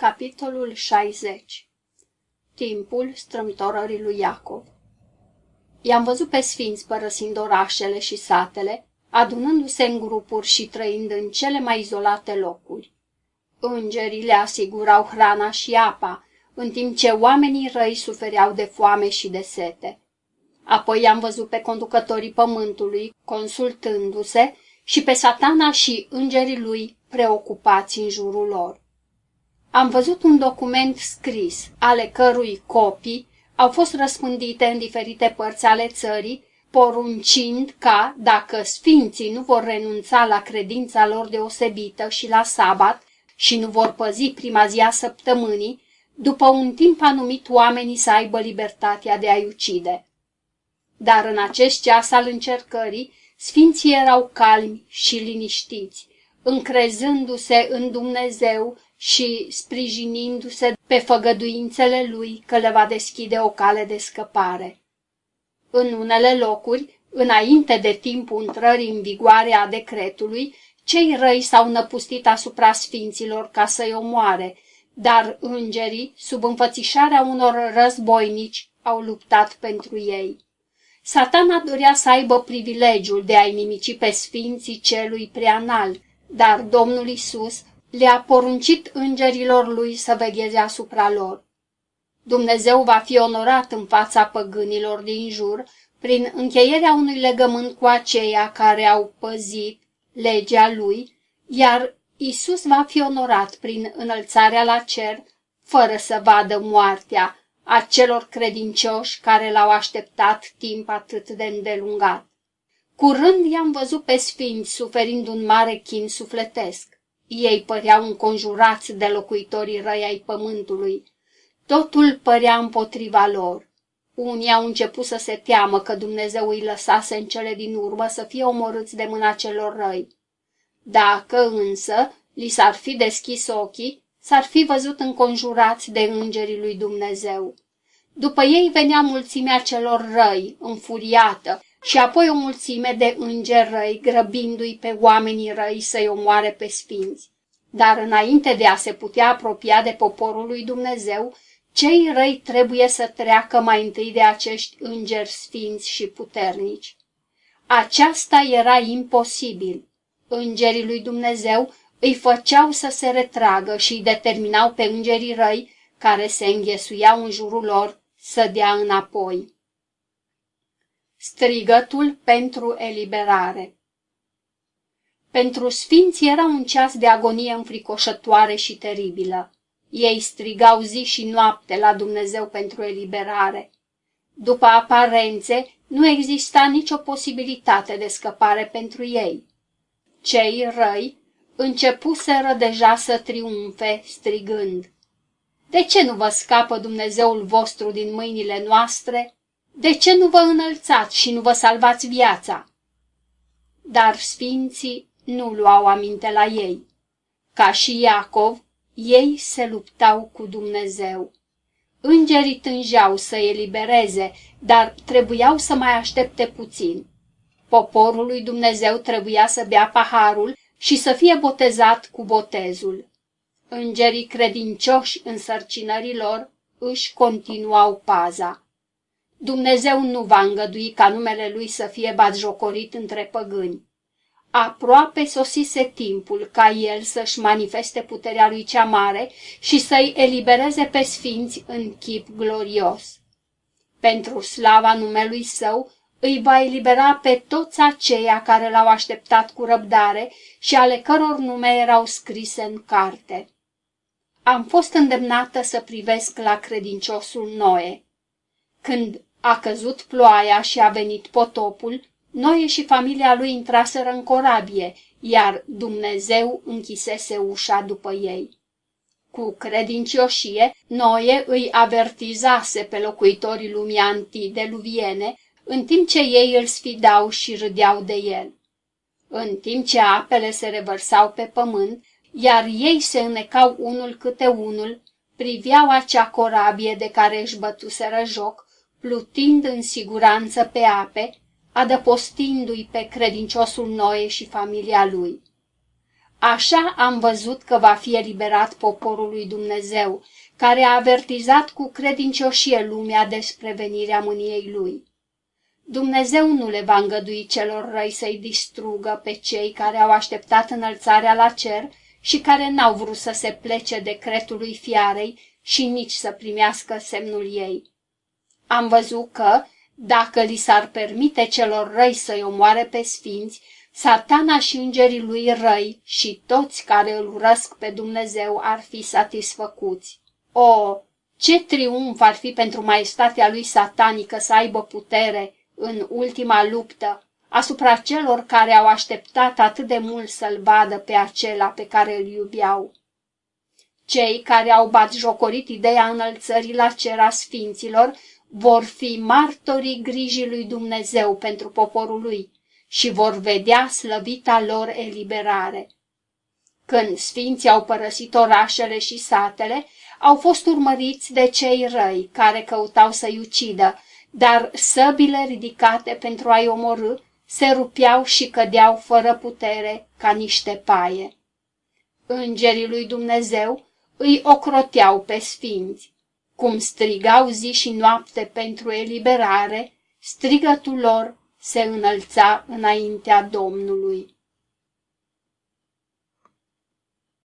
Capitolul 60 Timpul strâmtorării lui Iacov I-am văzut pe sfinți părăsind orașele și satele, adunându-se în grupuri și trăind în cele mai izolate locuri. Îngerii le asigurau hrana și apa, în timp ce oamenii răi sufereau de foame și de sete. Apoi i-am văzut pe conducătorii pământului, consultându-se, și pe satana și îngerii lui preocupați în jurul lor. Am văzut un document scris, ale cărui copii au fost răspândite în diferite părți ale țării, poruncind ca, dacă sfinții nu vor renunța la credința lor deosebită și la sabat și nu vor păzi prima zi a săptămânii, după un timp anumit oamenii să aibă libertatea de a-i ucide. Dar în acest ceas al încercării, sfinții erau calmi și liniștiți, încrezându-se în Dumnezeu și sprijinindu-se pe făgăduințele lui că le va deschide o cale de scăpare. În unele locuri, înainte de timpul intrării în vigoare a decretului, cei răi s-au năpustit asupra sfinților ca să-i omoare, dar îngerii, sub înfățișarea unor războinici, au luptat pentru ei. Satana dorea să aibă privilegiul de a-i nimici pe sfinții celui preanal, dar Domnul Isus le-a poruncit îngerilor lui să vegheze asupra lor. Dumnezeu va fi onorat în fața păgânilor din jur prin încheierea unui legământ cu aceia care au păzit legea lui, iar Isus va fi onorat prin înălțarea la cer, fără să vadă moartea a celor credincioși care l-au așteptat timp atât de îndelungat. Curând i-am văzut pe sfinți suferind un mare chin sufletesc. Ei păreau înconjurați de locuitorii răi ai pământului. Totul părea împotriva lor. Unii au început să se teamă că Dumnezeu îi lăsase în cele din urmă să fie omorâți de mâna celor răi. Dacă însă li s-ar fi deschis ochii, s-ar fi văzut înconjurați de îngerii lui Dumnezeu. După ei venea mulțimea celor răi, înfuriată, și apoi o mulțime de îngeri răi grăbindu-i pe oamenii răi să-i omoare pe sfinți. Dar înainte de a se putea apropia de poporul lui Dumnezeu, cei răi trebuie să treacă mai întâi de acești îngeri sfinți și puternici. Aceasta era imposibil. Îngerii lui Dumnezeu îi făceau să se retragă și îi determinau pe îngerii răi, care se înghesuiau în jurul lor, să dea înapoi. Strigătul pentru eliberare Pentru sfinți era un ceas de agonie înfricoșătoare și teribilă. Ei strigau zi și noapte la Dumnezeu pentru eliberare. După aparențe, nu exista nicio posibilitate de scăpare pentru ei. Cei răi începuseră deja să triumfe, strigând. De ce nu vă scapă Dumnezeul vostru din mâinile noastre? De ce nu vă înălțați și nu vă salvați viața? Dar sfinții nu luau aminte la ei. Ca și Iacov, ei se luptau cu Dumnezeu. Îngerii tângeau să elibereze, dar trebuiau să mai aștepte puțin. Poporul lui Dumnezeu trebuia să bea paharul și să fie botezat cu botezul. Îngerii credincioși în sărcinărilor își continuau paza. Dumnezeu nu va îngădui ca numele lui să fie batjocorit între păgâni. Aproape sosise timpul ca el să-și manifeste puterea lui cea mare și să-i elibereze pe sfinți în chip glorios. Pentru slava numelui său, îi va elibera pe toți aceia care l-au așteptat cu răbdare și ale căror nume erau scrise în carte. Am fost îndemnată să privesc la credinciosul Noe. Când a căzut ploaia și a venit potopul, Noe și familia lui intraseră în corabie, iar Dumnezeu închisese ușa după ei. Cu credincioșie, Noe îi avertizase pe locuitorii lumii antideluviene, în timp ce ei îl sfidau și râdeau de el. În timp ce apele se revărsau pe pământ, iar ei se înnecau unul câte unul, priveau acea corabie de care își bătuseră joc, plutind în siguranță pe ape, adăpostindu-i pe credinciosul Noe și familia lui. Așa am văzut că va fi eliberat poporul lui Dumnezeu, care a avertizat cu credincioșie lumea despre venirea mâniei lui. Dumnezeu nu le va îngădui celor răi să-i distrugă pe cei care au așteptat înălțarea la cer și care n-au vrut să se plece decretului fiarei și nici să primească semnul ei. Am văzut că, dacă li s-ar permite celor răi să-i omoare pe sfinți, satana și îngerii lui răi și toți care îl urăsc pe Dumnezeu ar fi satisfăcuți. O, ce triumf ar fi pentru maestatea lui satanică să aibă putere în ultima luptă asupra celor care au așteptat atât de mult să-l vadă pe acela pe care îl iubeau. Cei care au jocorit ideea înălțării la cer a sfinților vor fi martorii grijii lui Dumnezeu pentru poporul lui și vor vedea slăvita lor eliberare. Când sfinții au părăsit orașele și satele, au fost urmăriți de cei răi care căutau să-i ucidă, dar săbile ridicate pentru a-i omorâ se rupeau și cădeau fără putere ca niște paie. Îngerii lui Dumnezeu îi ocroteau pe sfinți. Cum strigau zi și noapte pentru eliberare, strigătul lor se înălța înaintea Domnului.